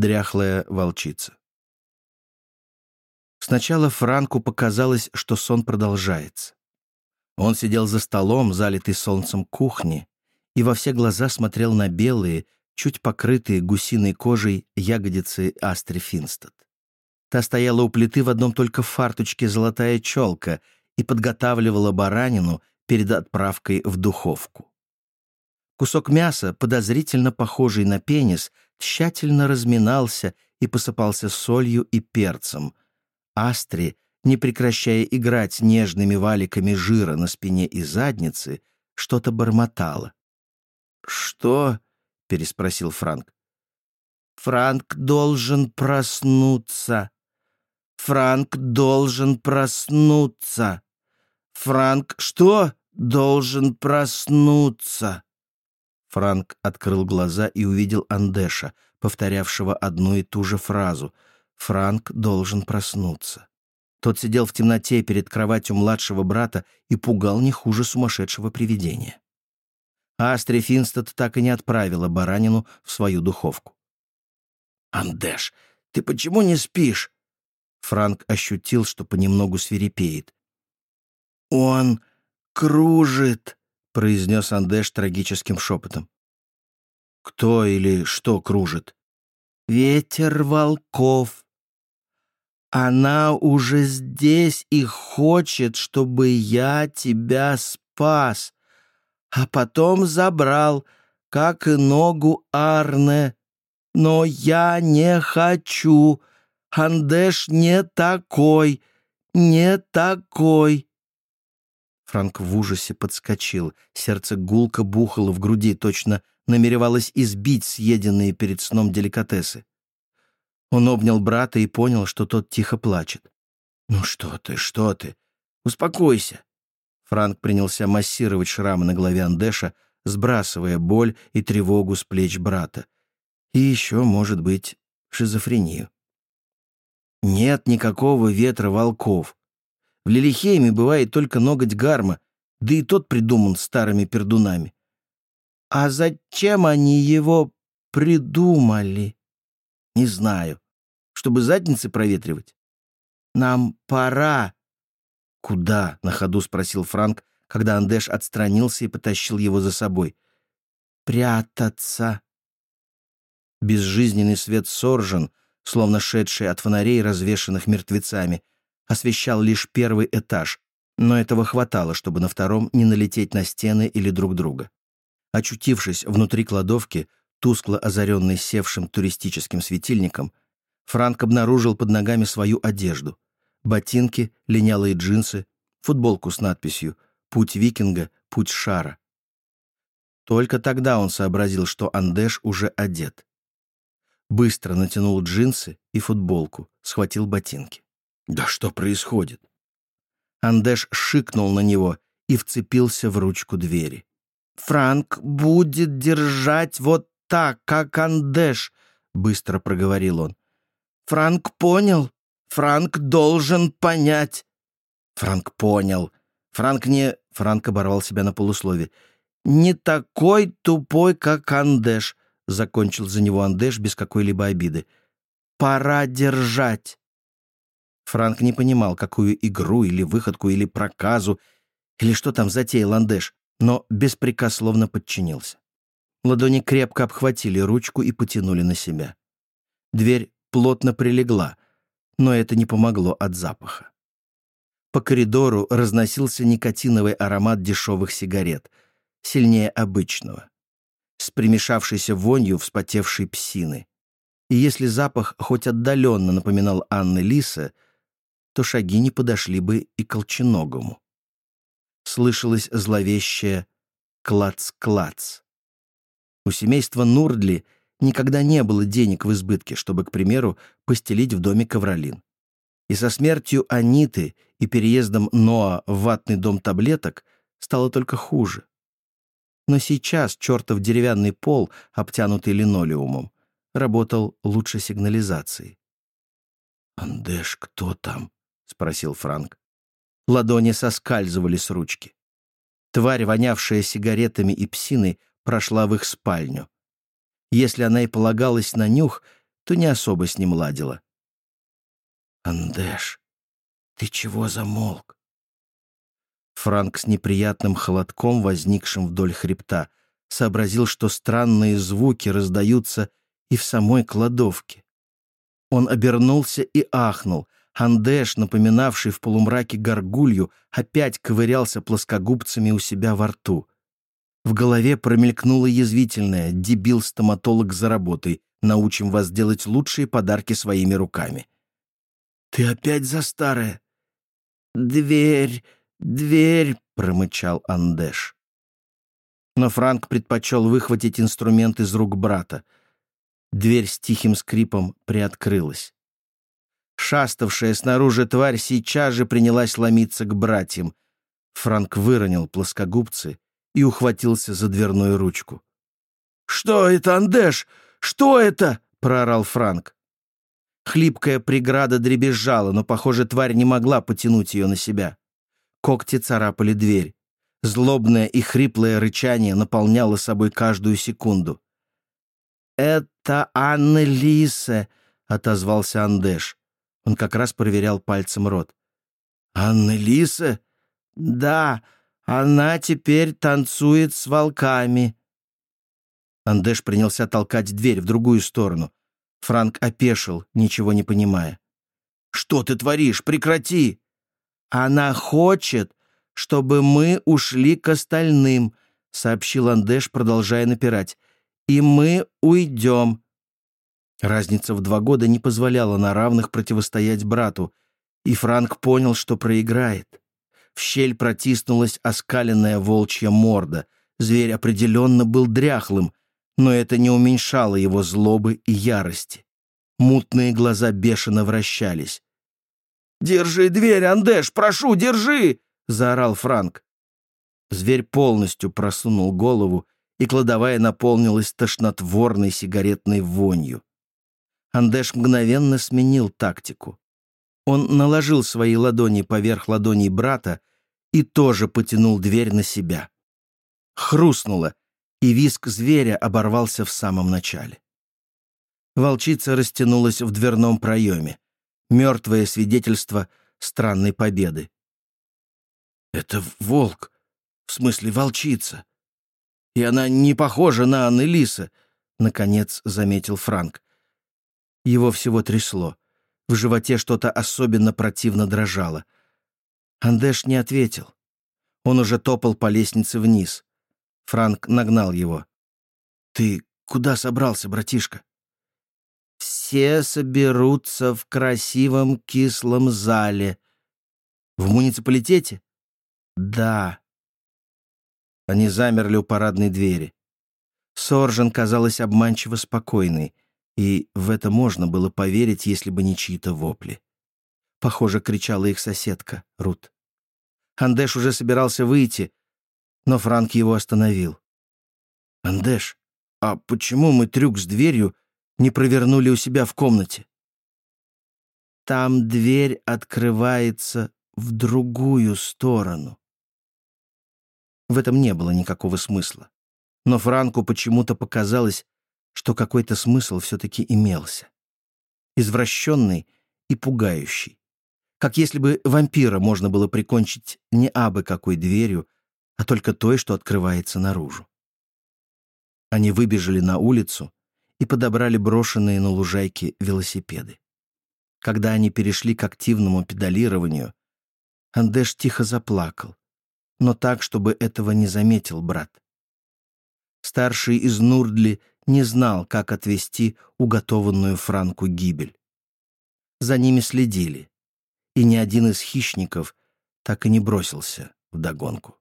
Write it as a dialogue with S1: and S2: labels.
S1: дряхлая волчица. Сначала Франку показалось, что сон продолжается. Он сидел за столом, залитый солнцем кухни, и во все глаза смотрел на белые, чуть покрытые гусиной кожей ягодицы Астри Финстад. Та стояла у плиты в одном только фарточке золотая челка и подготавливала баранину перед отправкой в духовку. Кусок мяса, подозрительно похожий на пенис, тщательно разминался и посыпался солью и перцем. Астри, не прекращая играть нежными валиками жира на спине и заднице, что-то бормотала. «Что?» — переспросил Франк. «Франк должен проснуться. Франк должен проснуться. Франк что? Должен проснуться». Франк открыл глаза и увидел Андеша, повторявшего одну и ту же фразу. «Франк должен проснуться». Тот сидел в темноте перед кроватью младшего брата и пугал не хуже сумасшедшего привидения. Астри Финстед так и не отправила баранину в свою духовку. «Андеш, ты почему не спишь?» Франк ощутил, что понемногу свирепеет. «Он кружит», — произнес Андеш трагическим шепотом. «Кто или что кружит?» «Ветер волков. Она уже здесь и хочет, чтобы я тебя спас, а потом забрал, как и ногу Арне. Но я не хочу. Андеш не такой, не такой». Франк в ужасе подскочил. Сердце гулко бухало в груди, точно намеревалось избить съеденные перед сном деликатесы. Он обнял брата и понял, что тот тихо плачет. «Ну что ты, что ты? Успокойся!» Франк принялся массировать шрамы на голове Андеша, сбрасывая боль и тревогу с плеч брата. И еще, может быть, шизофрению. Нет никакого ветра волков. В Лилихейме бывает только ноготь гарма, да и тот придуман старыми пердунами. А зачем они его придумали? Не знаю. Чтобы задницы проветривать? Нам пора. Куда? На ходу спросил Франк, когда Андеш отстранился и потащил его за собой. Прятаться. Безжизненный свет соржен, словно шедший от фонарей, развешанных мертвецами, освещал лишь первый этаж, но этого хватало, чтобы на втором не налететь на стены или друг друга. Очутившись внутри кладовки, тускло озаренной севшим туристическим светильником, Франк обнаружил под ногами свою одежду. Ботинки, линялые джинсы, футболку с надписью «Путь викинга, путь шара». Только тогда он сообразил, что Андеш уже одет. Быстро натянул джинсы и футболку, схватил ботинки. Да что происходит? Андеш шикнул на него и вцепился в ручку двери. «Франк будет держать вот так, как Андеш», — быстро проговорил он. «Франк понял? Франк должен понять». Франк понял. Франк не... Франк оборвал себя на полуслове. «Не такой тупой, как Андеш», — закончил за него Андеш без какой-либо обиды. «Пора держать». Франк не понимал, какую игру или выходку или проказу, или что там затеял Андеш, но беспрекословно подчинился. Ладони крепко обхватили ручку и потянули на себя. Дверь плотно прилегла, но это не помогло от запаха. По коридору разносился никотиновый аромат дешевых сигарет, сильнее обычного, с примешавшейся вонью вспотевшей псины. И если запах хоть отдаленно напоминал Анны Лиса, то шаги не подошли бы и колченогому. Слышалось зловещее «клац-клац». У семейства Нурдли никогда не было денег в избытке, чтобы, к примеру, постелить в доме ковролин. И со смертью Аниты и переездом Ноа в ватный дом таблеток стало только хуже. Но сейчас чертов деревянный пол, обтянутый линолеумом, работал лучше сигнализации. «Андеш, кто там?» — спросил Франк. Ладони соскальзывали с ручки. Тварь, вонявшая сигаретами и псиной, прошла в их спальню. Если она и полагалась на нюх, то не особо с ним ладила. «Андеш, ты чего замолк?» Франк с неприятным холодком, возникшим вдоль хребта, сообразил, что странные звуки раздаются и в самой кладовке. Он обернулся и ахнул. Андеш, напоминавший в полумраке горгулью, опять ковырялся плоскогубцами у себя во рту. В голове промелькнуло язвительное «дебил-стоматолог за работой, научим вас делать лучшие подарки своими руками». «Ты опять за старое?» «Дверь, дверь!» — промычал Андеш. Но Франк предпочел выхватить инструмент из рук брата. Дверь с тихим скрипом приоткрылась. Шаставшая снаружи тварь сейчас же принялась ломиться к братьям. Франк выронил плоскогубцы и ухватился за дверную ручку. «Что это, Андеш? Что это?» — проорал Франк. Хлипкая преграда дребезжала, но, похоже, тварь не могла потянуть ее на себя. Когти царапали дверь. Злобное и хриплое рычание наполняло собой каждую секунду. «Это Анна Лиса», — отозвался Андеш. Он как раз проверял пальцем рот. «Анна Лиса?» «Да, она теперь танцует с волками». Андеш принялся толкать дверь в другую сторону. Франк опешил, ничего не понимая. «Что ты творишь? Прекрати!» «Она хочет, чтобы мы ушли к остальным», — сообщил Андеш, продолжая напирать. «И мы уйдем». Разница в два года не позволяла на равных противостоять брату, и Франк понял, что проиграет. В щель протиснулась оскаленная волчья морда. Зверь определенно был дряхлым, но это не уменьшало его злобы и ярости. Мутные глаза бешено вращались. «Держи дверь, Андеш, прошу, держи!» — заорал Франк. Зверь полностью просунул голову, и кладовая наполнилась тошнотворной сигаретной вонью. Андеш мгновенно сменил тактику. Он наложил свои ладони поверх ладоней брата и тоже потянул дверь на себя. Хрустнуло, и виск зверя оборвался в самом начале. Волчица растянулась в дверном проеме. Мертвое свидетельство странной победы. «Это волк, в смысле волчица. И она не похожа на Анны Лиса», — наконец заметил Франк. Его всего трясло. В животе что-то особенно противно дрожало. Андеш не ответил. Он уже топал по лестнице вниз. Франк нагнал его. «Ты куда собрался, братишка?» «Все соберутся в красивом кислом зале». «В муниципалитете?» «Да». Они замерли у парадной двери. Соржен казалась обманчиво спокойной, и в это можно было поверить, если бы не чьи-то вопли. Похоже, кричала их соседка, Рут. Андеш уже собирался выйти, но Франк его остановил. «Андеш, а почему мы трюк с дверью не провернули у себя в комнате?» «Там дверь открывается в другую сторону». В этом не было никакого смысла. Но Франку почему-то показалось, что какой-то смысл все-таки имелся. Извращенный и пугающий. Как если бы вампира можно было прикончить не абы какой дверью, а только той, что открывается наружу. Они выбежали на улицу и подобрали брошенные на лужайке велосипеды. Когда они перешли к активному педалированию, Андеш тихо заплакал, но так, чтобы этого не заметил брат. Старший из Нурдли не знал, как отвести уготованную Франку гибель. За ними следили, и ни один из хищников так и не бросился в догонку.